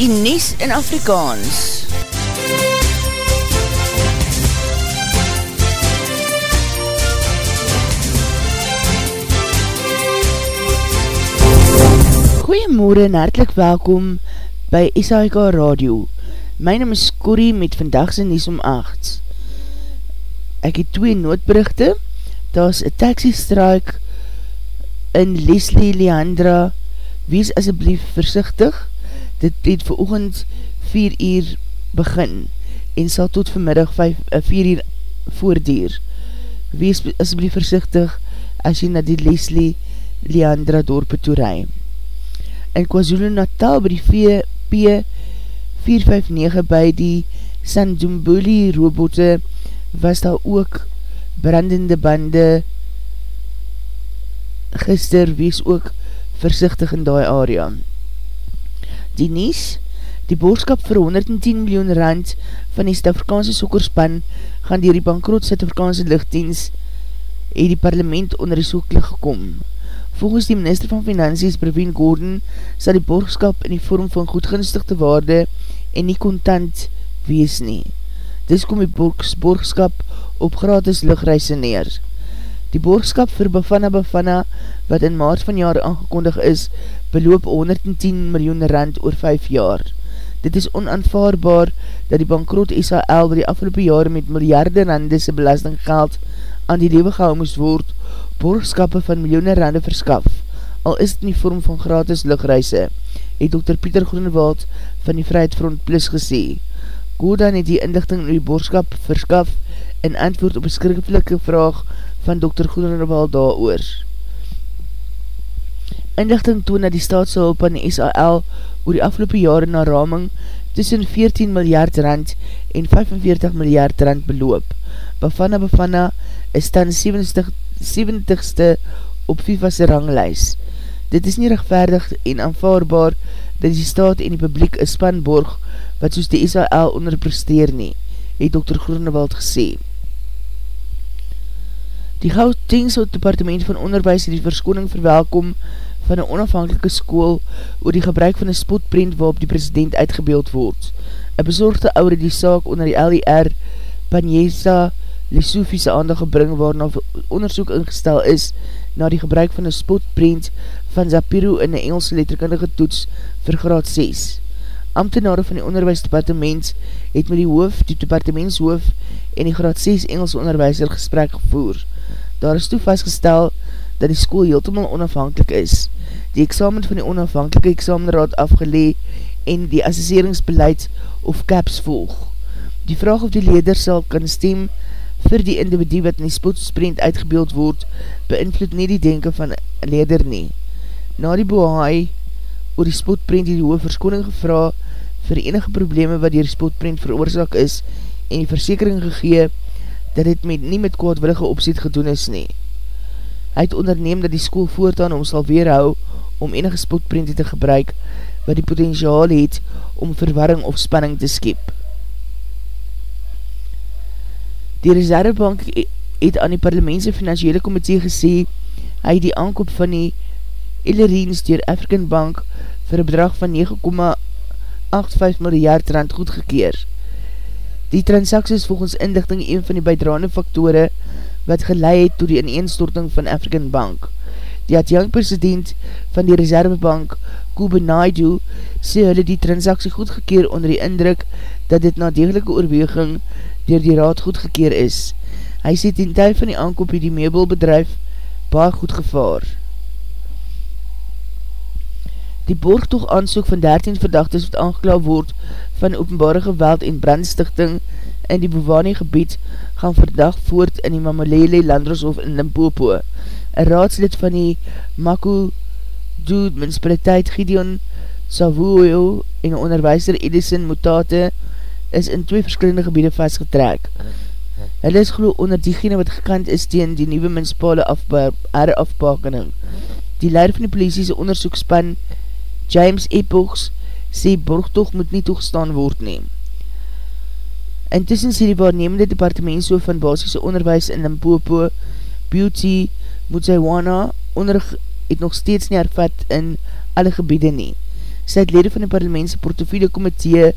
die Nes in Afrikaans. Goeiemorgen en hartelijk welkom by SAIK Radio. My naam is Corrie met vandagse Nes om 8. Ek het twee noodberichte. Daar is een taxi strike in Leslie Leandra. Wees asjeblief versichtig dit het vir oogend 4 uur begin en sal tot vanmiddag 5, 4 eh, uur voordier. Wees asblief versichtig as jy na die Leslie Leandra dorpe toe rij. In KwaZulu Natal by die VP 459 by die Sandumbuli robote was daar ook brandende bande gister wees ook versichtig in die area. Die Nies, die boodskap vir 110 miljoen rand van die Stafrikaanse sokkerspan gaan dier die bankroot Stafrikaanse lichtdienst het die parlement onder die soeklig gekom. Volgens die minister van Finansies, Praveen Gordon, sal die boodskap in die vorm van goedgunstigde waarde en nie kontant wees nie. Dis kom die boodskap op gratis lichtreise neer. Die boodskap vir Bafana Bafana, wat in maart van jaar aangekondig is, beloop 110 miljoen rand oor 5 jaar. Dit is onaanvaarbaar dat die bankroot SAL wat die afgelopen jare met miljarde randese belastinggeld aan die lewe gehou moest word, boodskappe van miljoene rande verskaf, al is het in die vorm van gratis luchtreise, het Dr. Pieter Groenewald van die Vrijheidfront Plus gesê. Godan het die inlichting in die boodskap verskaf in antwoord op een skriftelike vraag van Dr. Groenewald daar oor. Inlichting toon dat die staatse hulp aan die SAL oor die afgelopen jare na raming tussen 14 miljard rand en 45 miljard rand beloop. Bafana Bafana is dan 70, 70ste op FIFA's ranglijs. Dit is nie rechtvaardig en aanvaarbaar dat die staat en die publiek een span borg wat soos die SAL onderpresteer nie, het Dr. Groenewald gesê. Die Gautengse Departement van Onderwijs het die verskoning verwelkom van een onafhankelike school oor die gebruik van een spotprint waarop die president uitgebeeld word. Een bezorgde oude die saak onder die LER Panyesa Lesofise aandag gebring waarna onderzoek ingestel is na die gebruik van een spotprint van Zapiro in een Engelse letterkundige toets vir graad 6. Amtenare van die onderwijsdepartement het met die hoof, die departementshoof en die graad 6 Engelse onderwijzer gesprek gevoer. Daar is toe vastgestel dat die school heeltemal onafhankelijk is. Die examen van die onafhankelike examenraad afgelee en die assesseringsbeleid of CAPS volg. Die vraag of die leder sal kan stem vir die individu wat in die spoedsprint uitgebeeld word, beïnvloed nie die denken van leder nie. Na die bohaai oor die spotprint die hoge verskoning gevra vir enige probleme wat die spotprint veroorzaak is en die versekering gegee dat dit met, nie met kwaadwillige opziet gedoen is nie. Hy het onderneem dat die school voortaan om sal weerhou om enige spotprinte te gebruik wat die potentiaal het om verwarring of spanning te skep. Die Reservebank het aan die parlementse financiële komitee gesê hy die aankoop van die Ellerines dier African Bank vir een bedrag van 9,85 miljard rand goedgekeer. Die transaksie is volgens inlichting een van die bijdraande faktore wat geleid het to die ineenstorting van African Bank. Die adjunct president van die Reservebank, Kube Naidu, sê hulle die transaksie goedgekeer onder die indruk dat dit na degelike oorweging dier die raad goedgekeer is. Hy sê ten tyd van die aankoop die meubelbedrijf baar goed gevaar. Die borgtoog aansoek van 13 verdachtes wat aangeklaar word van openbare geweld en brandstichting in die Bovani gebied gaan verdag voort in die Mamalele Landroshof in Limpopo. Een raadslid van die Maku Dood Municipaliteit Gideon Savoyo en onderwijzer Edison Mutate is in twee verskillende gebiede vastgetrek. Hulle is geloof onder diegene wat gekant is tegen die nieuwe municipale afbakening. Die leider van die politie onderzoekspan James Epochs sê borgtocht moet nie toegestaan word neem. Intussen sê die waarnemende departementshoof van basisse onderwijs in Limpopo, Beauty Mutsaiwana, onder het nog steeds nie hervat in alle gebiede nie. sy het lede van die parlementse portofiele komitee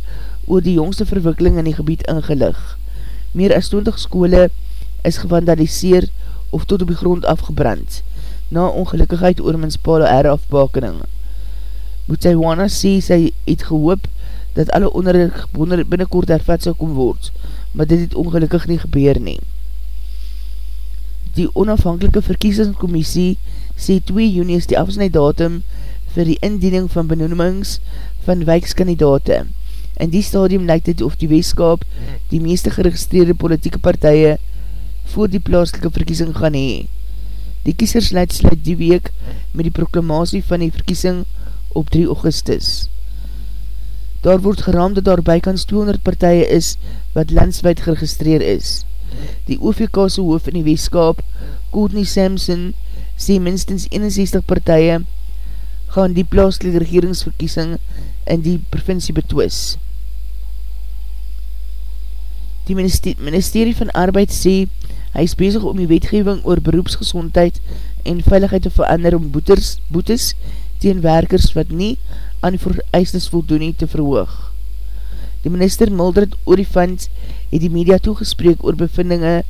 oor die jongste verwikkeling in die gebied ingelig. Meer as 20 skole is gevandaliseer of tot op die grond afgebrand, na ongelukkigheid oor menspale erafbakening. Botswana sê sy het gehoop dat alle onderrig binnenkort hervat sal kom word, maar dit het ongelukkig nie gebeur nie. Die onafhankelike verkiesingscommissie sê 2 juni is die afsnijddatum vir die indiening van benoemings van wijkskandidate. In die stadium lijkt dit of die weeskap die meeste geregistreerde politieke partije voor die plaaslike verkiesing gaan hee. Die kiesers sluit die week met die proklamatie van die verkiesing op 3 augustus. Daar word geraam dat daar bykans 200 partije is wat landswijd geregistreer is. Die OVK'se hoof in die weeskap, Courtney Sampson, sê minstens 61 partije gaan die plaaslike regeringsverkiesing in die provincie betwis. Die ministerie van Arbeid sê, hy is bezig om die wetgeving oor beroepsgezondheid en veiligheid te verander om boetes, boetes teen werkers wat nie aan die vereistes voldoen nie te verhoog. Die minister Mildred Orifant het die media toegespreek oor bevindinge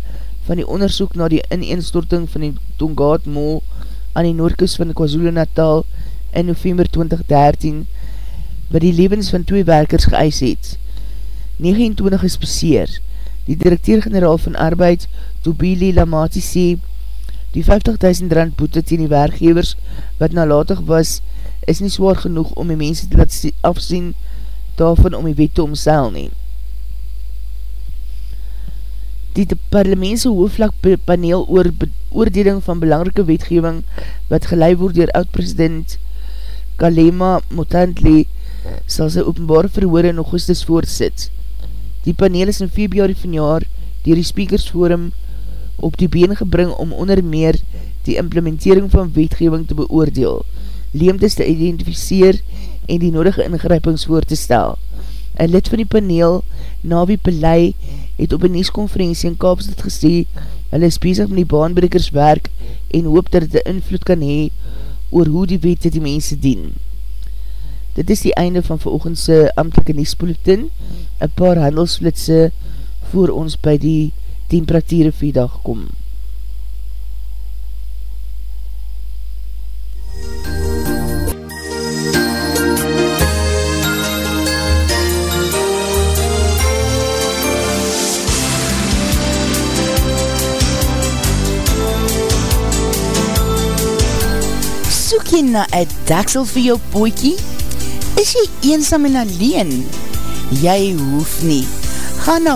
van die onderzoek na die ineenstorting van die Tongaat Mall aan die noordkus van KwaZulu Natal in november 2013 wat die levens van twee werkers geëis het. 29 is beseer. Die directeur-generaal van arbeid, Tobili Lamati, sê die 50.000 rand boete teen die werkgevers wat nalatig was, is nie zwaar genoeg om die mense te laat afsien daarvan om die wet te omseil nie. Die parlementse hoofdvlak paneel oor oordeling van belangrike wetgeving wat geleid word door oud-president Kalema Motantli sal sy openbare verhoor in augustus voortsit. Die paneel is in februari van jaar dier die speakersforum op die been gebring om onder meer die implementering van wetgeving te beoordeel, leemtes te identificeer en die nodige ingrypings voor te stel. Een lid van die paneel, Navi Pelei, het op een nieskonferentie in Kaapstad gesê, hulle is bezig met die baanbrekers werk en hoop dat het invloed kan hee oor hoe die wet die mense dien. Dit is die einde van veroogendse amtelike Niespolitin, een paar handelsflitse voor ons by die temperatuur viedag kom. soek jy na een daksel vir jou poekie? Is jy eensam en alleen? Jy hoef nie. Ga na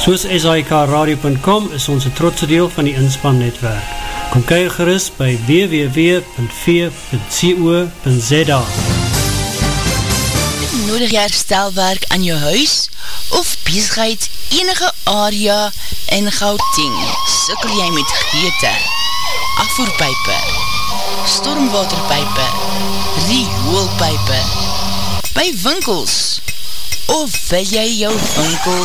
Soos SIKRadio.com is ons een trotse deel van die inspannetwerk. Kom kyk gerust by www.v.co.za Nodig jy herstelwerk aan jou huis of bezigheid enige area in Gauteng? Sikkel jy met geëte? afvoerpijpe, stormwaterpijpe, rioolpijpe, by winkels, of wil jy jou winkel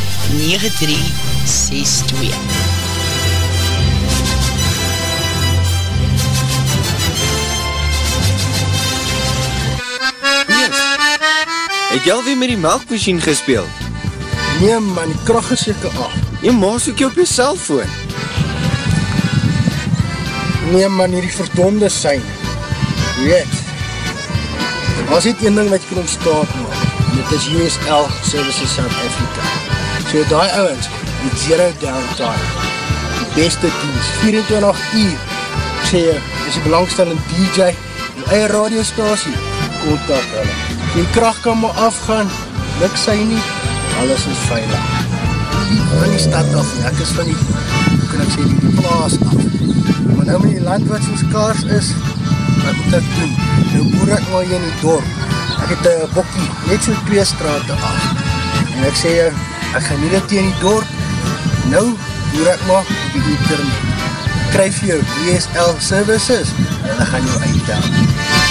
9362 Het jy alweer met die melkmachine gespeeld? Nee man, die kracht is jyke af. Jy maas ook jy op jy cellfoon. Nee man, hierdie verdonde sein. Weet, was niet een ding wat jy kan ontstaan maak. Dit is USL Services South Africa. So die ouwens, die zero downtime. Die beste dienst, 24 uur. Ek sê jy, is die belangstellende DJ, die eie radiostasie, kontak hulle. Die kracht kan maar afgaan, luk sy nie, alles is veilig. Van die stad af, ek is van die, hoe kan ek sê, die plaas af maar nou met die land wat soos kaars is, wat moet ek doen? Nou boer ek maar hier in die dorp. Ek het een bokkie, net so twee straten af. En ek sê, ek gaan nie dit in die dorp. Nou boer ek maar op die internet. Kryf jou DSL services en ek gaan jou uitdaan.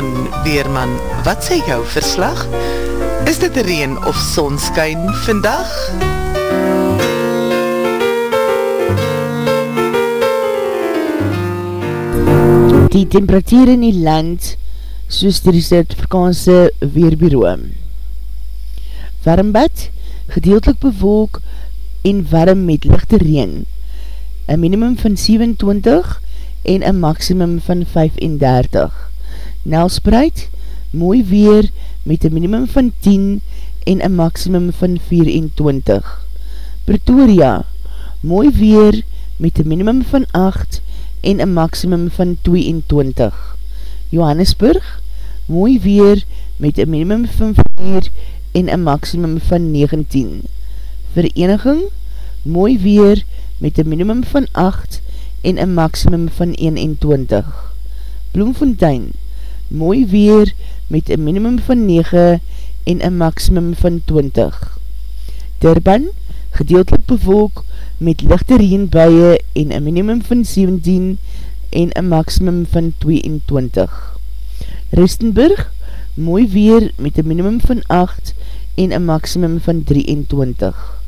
Weerman, Weerman, wat sê jou verslag? Is dit reen of sonskyn vandag? Die temperatuur in die land soos die Zuid-Afrikaanse Weerbureau. Warmbad, gedeeltelik bewolk en warm met lichte reen. Een minimum van 27 en een maximum van 35. Nelspreid, mooi weer met een minimum van 10 en een maximum van 24. Pretoria, mooi weer met een minimum van 8 en een maximum van 22. Johannesburg, mooi weer met een minimum van 4 en een maximum van 19. Vereniging, mooi weer met een minimum van 8 en een maximum van 21. Bloemfontein, mooi weer met een minimum van 9 en een maximum van 20. Durban, gedeeltelik bevolk met lichte reenbuie en een minimum van 17 en een maximum van 22. Ristenburg, mooi weer met een minimum van 8 en een maximum van 23.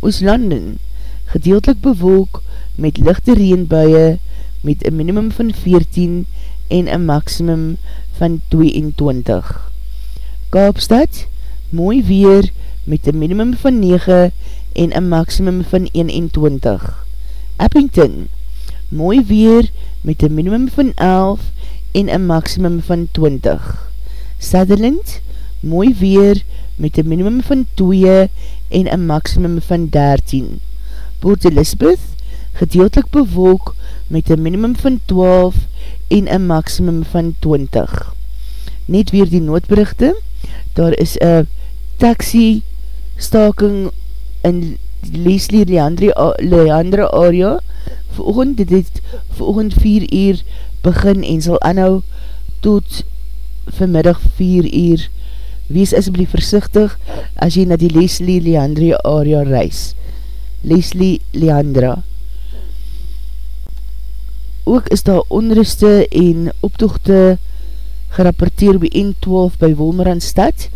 Ooslanden, gedeeltelik bewolk met lichte reenbuie met een minimum van 14 en een maximum van 22. Kaapstad, mooi weer met een minimum van 9 en een maximum van 21. Eppington, mooi weer met een minimum van 11 en een maximum van 20. Sutherland, mooi weer met een minimum van 2 en een maximum van 13. Port Elizabeth, gedeeltelik bewolk met een minimum van 12 en een maximum van 20. Net weer die noodberichte, daar is een taxi staking in Leslie Leandre, Leandre area, volgend, dit het volgend 4 uur begin en sal anhou tot vanmiddag 4 uur. Wees asblief versichtig as jy na die Leslie Leandre area reis. Leslie Leandra. Ook is daar onruste en optochte gerapporteer by N12 by Wolmerandstad.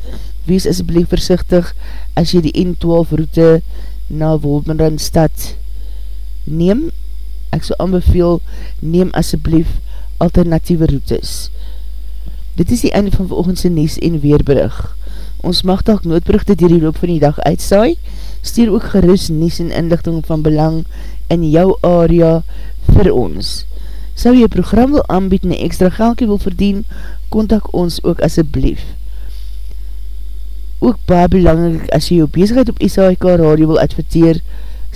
Wees asblief versichtig as jy die N12 route na Wolmerandstad neem. Ek so aanbeveel, neem asblief alternatieve routes. Dit is die einde van volgendse Nies en Weerbrug. Ons mag dalk noodbrugte dier die loop van die dag uitsaai, stuur ook gerus nies en inlichting van belang in jou area vir ons. Sou jy program wil aanbied en extra geldkie wil verdien, kontak ons ook asjeblief. Ook baie belangrijk, as jy jou bezigheid op SAIK radio wil adverteer,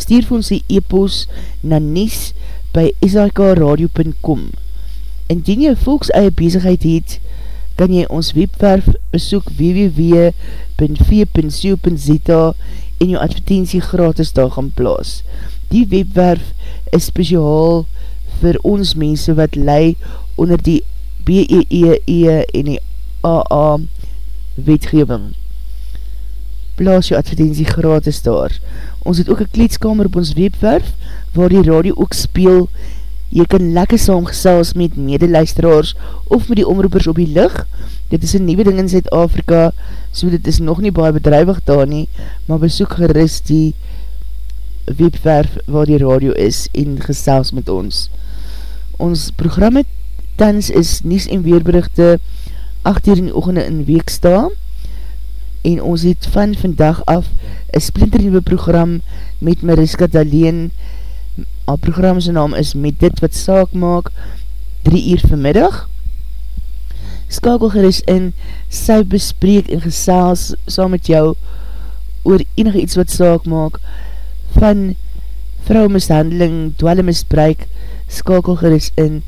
stuur vir ons die e-post na nies by sikradio.com. Indien jy volks eie bezigheid het, kan jy ons webwerf besoek www.v.co.za en jou advertentie gratis daar gaan plaas. Die webwerf is speciaal vir ons mense wat lei onder die BEEE e en die AA wetgeving. Plaas jou advertentie gratis daar. Ons het ook een kleedskamer op ons webwerf waar die radio ook speel. Jy kan lekker saamgesels met medeluisteraars of met die omroepers op die licht Dit is een nieuwe ding in Zuid-Afrika, so dit is nog nie baie bedrijwig daar nie, maar besoek gerust die webwerf waar die radio is en gesels met ons. Ons programme tans is Nies en Weerberichte 8 uur in die oogende in Weeksta en ons het van vandag af een splinternieuwe program met Mariska Daleen. Al programse naam is Met Dit Wat Saak Maak 3 uur vanmiddag skakel geris in, sy bespreek en gesels saam met jou oor enige iets wat saak maak van vrouwmishandeling, dwelle misbruik, skakel geris in,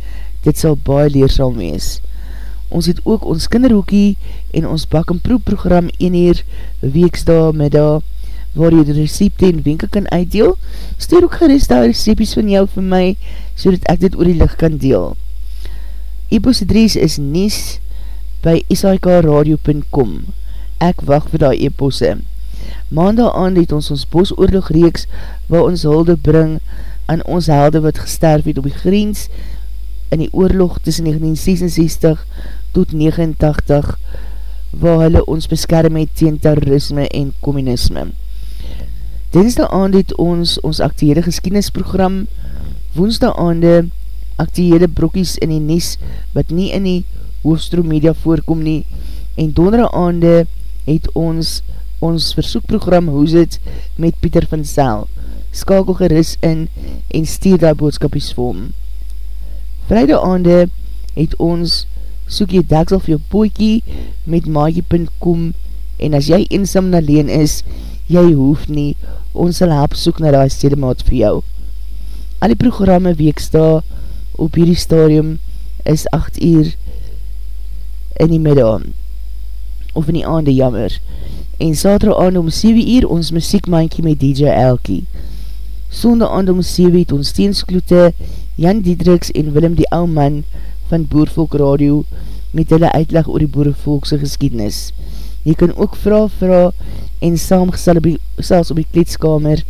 dit sal baie leersam wees. Ons het ook ons kinderhoekie en ons bak en proep program 1 uur weeksda middag waar jy die recepte en wenke kan uitdeel. Stuur ook gerust daar recepties van jou vir my so dat ek dit oor die licht kan deel. E-post adres is nies by sikradio.com Ek wacht vir die e-posse. Maandag aan het ons ons bosoorlog reeks waar ons hulde bring aan ons helde wat gesterf het op die grens in die oorlog tussen 1966 tot 89 waar hulle ons beskerm het tegen terrorisme en communisme. Dinsdag aand het ons ons actiehede geskienisprogram woensdag aande actiehede brokkies in die nies wat nie in die hoofstroom media voorkom nie en dondere aande het ons ons versoekprogram Hoes het met Pieter van Zel skakel geris in en stuur daar boodskapies vorm. Vrijde aande het ons soek jy deksel vir jou poekie met magie.com en as jy eensom en alleen is, jy hoef nie, ons sal help soek na die stedemaat vir jou. Al die programme weeksta op hierdie stadium is 8 uur in die middag, of in die aande jammer, en saterdag aand om 7 uur ons muziekmankie met DJ Elkie. Sonde aand om 7 het ons steenskloete Jan Diedriks en Willem die ou man van Boervolk Radio met hulle uitleg oor die Boervolkse geskiednis. Jy kan ook vraag vraag en saam gesels op die kleedskamer.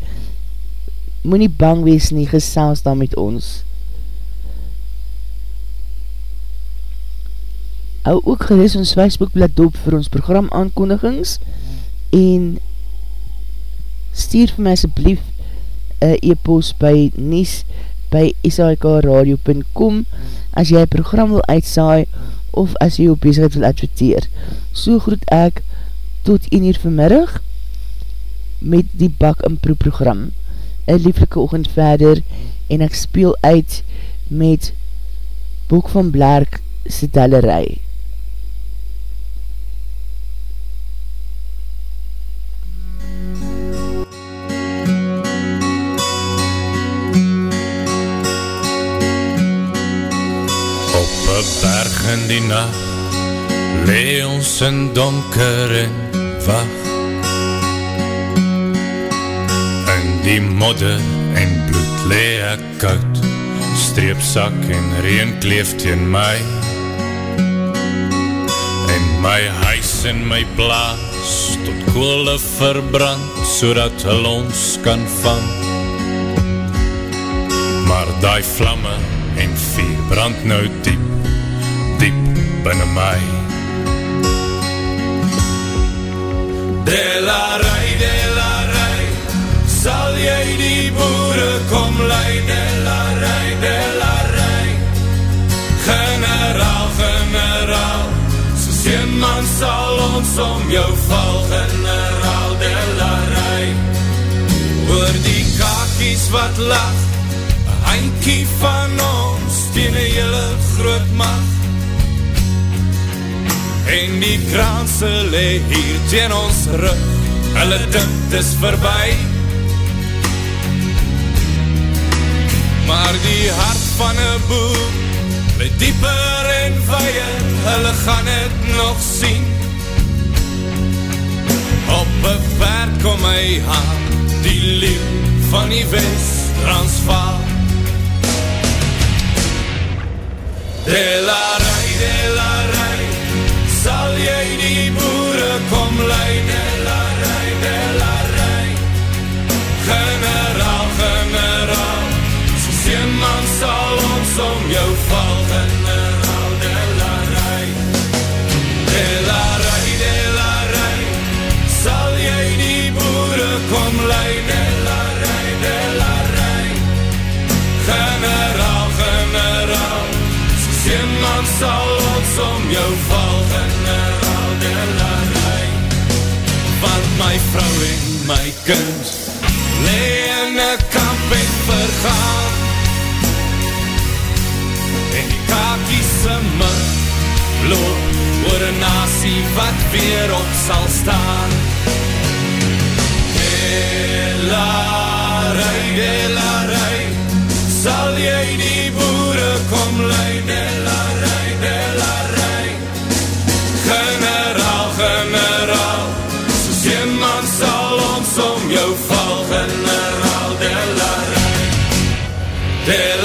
Moe nie bang wees nie, gesels dan met ons. Hou ook geris ons Facebookblad doop vir ons program aankondigings en stuur vir my asblief een e-post by nies by sikradio.com as jy program wil uitsaai of as jy op bezigheid wil adverteer. So groet ek tot 1 uur vanmiddag met die bak en proe program. Een lieflike oogend verder en ek speel uit met Boek van Blerk se tellerij. Die nacht Lee ons in donker en wacht. In die modder en bloed lee ek koud Streepsak en reen kleef teen my. En my huis en my plaas Tot koole verbrand So dat hulle ons kan vang. Maar die vlamme en vier brand nou diep diep binnen my De la rij, de la rij Sal jy die boere kom lei De la rij, de la rij Generaal, generaal. Soos een man sal ons om jou val. Generaal, de la rij Oor die kakies wat lach. Een eindkie van ons Tegen een hele groot macht En die kraanse lee hier teen ons rug. Hulle dink is verby. Maar die hart van een boer Le dieper en weier Hulle gaan het nog sien. Op een paard kom hy aan Die leeuw van die west Transvaal De la rij, de la rij jy die boere kom lei, de la rij, de la rij. Generaal, generaal, soos een man sal ons om jou val, generaal, de la rij. De la rij, de la rij, sal jy die boere kom lei, de la rij, de la rij. Generaal, generaal, soos een man sal ons om jou val, generaal de la rij. Want my vrou en my kind lee in een kamp en vergaan. En die kakies in my loop oor een nasie wat weer op sal staan. De la rij, de la rij, sal jy die boere kom lei, de la Dead